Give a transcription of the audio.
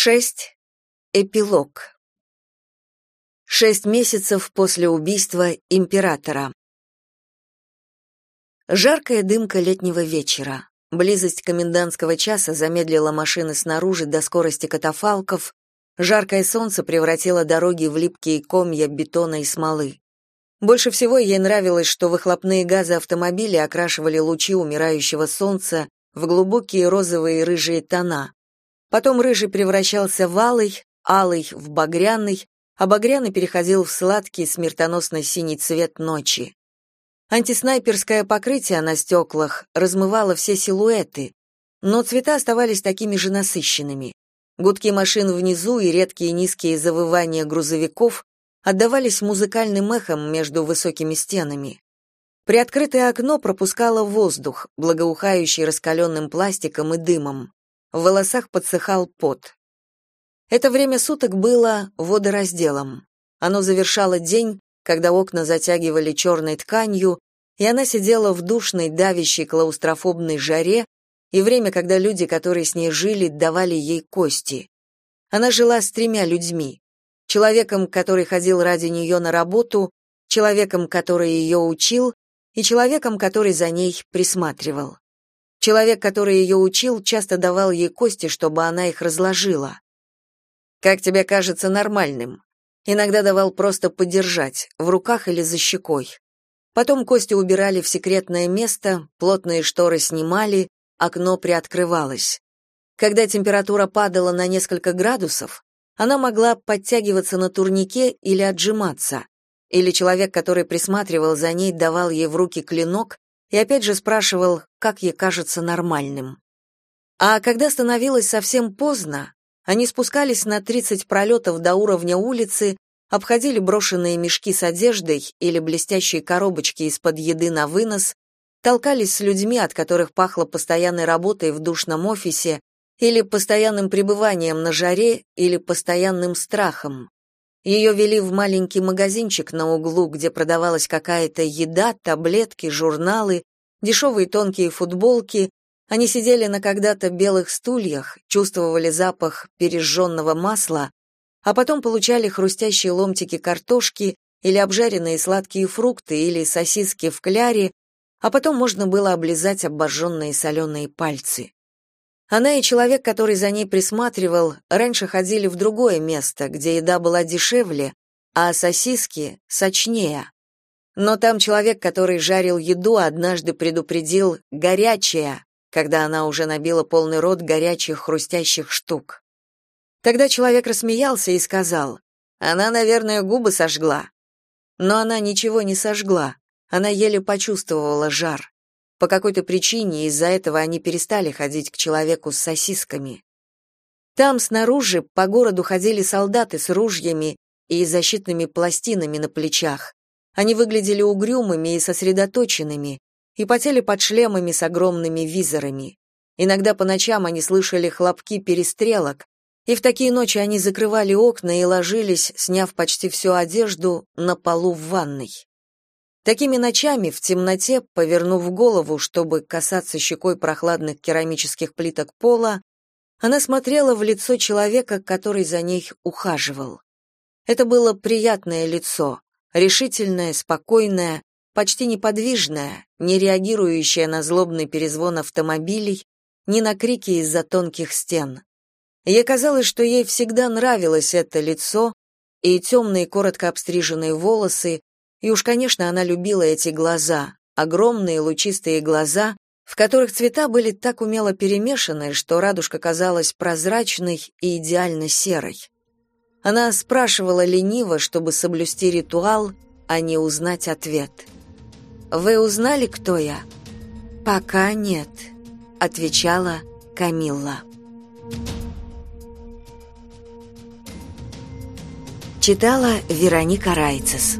6. Эпилог. Шесть месяцев после убийства императора. Жаркая дымка летнего вечера. Близость комендантского часа замедлила машины снаружи до скорости катафалков. Жаркое солнце превратило дороги в липкие комья бетона и смолы. Больше всего ей нравилось, что выхлопные газы автомобиля окрашивали лучи умирающего солнца в глубокие розовые и рыжие тона, Потом рыжий превращался в алый, алый в багряный, а багряный переходил в сладкий смертоносный синий цвет ночи. Антиснайперское покрытие на стеклах размывало все силуэты, но цвета оставались такими же насыщенными. Гудки машин внизу и редкие низкие завывания грузовиков отдавались музыкальным эхом между высокими стенами. Приоткрытое окно пропускало воздух, благоухающий раскаленным пластиком и дымом. В волосах подсыхал пот. Это время суток было водоразделом. Оно завершало день, когда окна затягивали черной тканью, и она сидела в душной, давящей клаустрофобной жаре, и время, когда люди, которые с ней жили, давали ей кости. Она жила с тремя людьми. Человеком, который ходил ради нее на работу, человеком, который ее учил, и человеком, который за ней присматривал. Человек, который ее учил, часто давал ей кости, чтобы она их разложила. Как тебе кажется нормальным? Иногда давал просто подержать, в руках или за щекой. Потом кости убирали в секретное место, плотные шторы снимали, окно приоткрывалось. Когда температура падала на несколько градусов, она могла подтягиваться на турнике или отжиматься. Или человек, который присматривал за ней, давал ей в руки клинок и опять же спрашивал, как ей кажется нормальным. А когда становилось совсем поздно, они спускались на 30 пролетов до уровня улицы, обходили брошенные мешки с одеждой или блестящие коробочки из-под еды на вынос, толкались с людьми, от которых пахло постоянной работой в душном офисе, или постоянным пребыванием на жаре, или постоянным страхом. Ее вели в маленький магазинчик на углу, где продавалась какая-то еда, таблетки, журналы, дешевые тонкие футболки. Они сидели на когда-то белых стульях, чувствовали запах пережженного масла, а потом получали хрустящие ломтики картошки или обжаренные сладкие фрукты или сосиски в кляре, а потом можно было облизать обожженные соленые пальцы. Она и человек, который за ней присматривал, раньше ходили в другое место, где еда была дешевле, а сосиски сочнее. Но там человек, который жарил еду, однажды предупредил «горячая», когда она уже набила полный рот горячих хрустящих штук. Тогда человек рассмеялся и сказал, «Она, наверное, губы сожгла». Но она ничего не сожгла, она еле почувствовала жар. По какой-то причине из-за этого они перестали ходить к человеку с сосисками. Там снаружи по городу ходили солдаты с ружьями и защитными пластинами на плечах. Они выглядели угрюмыми и сосредоточенными, и потели под шлемами с огромными визорами. Иногда по ночам они слышали хлопки перестрелок, и в такие ночи они закрывали окна и ложились, сняв почти всю одежду, на полу в ванной. Такими ночами, в темноте, повернув голову, чтобы касаться щекой прохладных керамических плиток пола, она смотрела в лицо человека, который за ней ухаживал. Это было приятное лицо, решительное, спокойное, почти неподвижное, не реагирующее на злобный перезвон автомобилей, ни на крики из-за тонких стен. Ей казалось, что ей всегда нравилось это лицо и темные коротко обстриженные волосы, и уж, конечно, она любила эти глаза, огромные лучистые глаза, в которых цвета были так умело перемешаны, что радужка казалась прозрачной и идеально серой. Она спрашивала лениво, чтобы соблюсти ритуал, а не узнать ответ. «Вы узнали, кто я?» «Пока нет», — отвечала Камилла. Читала Вероника Райцес.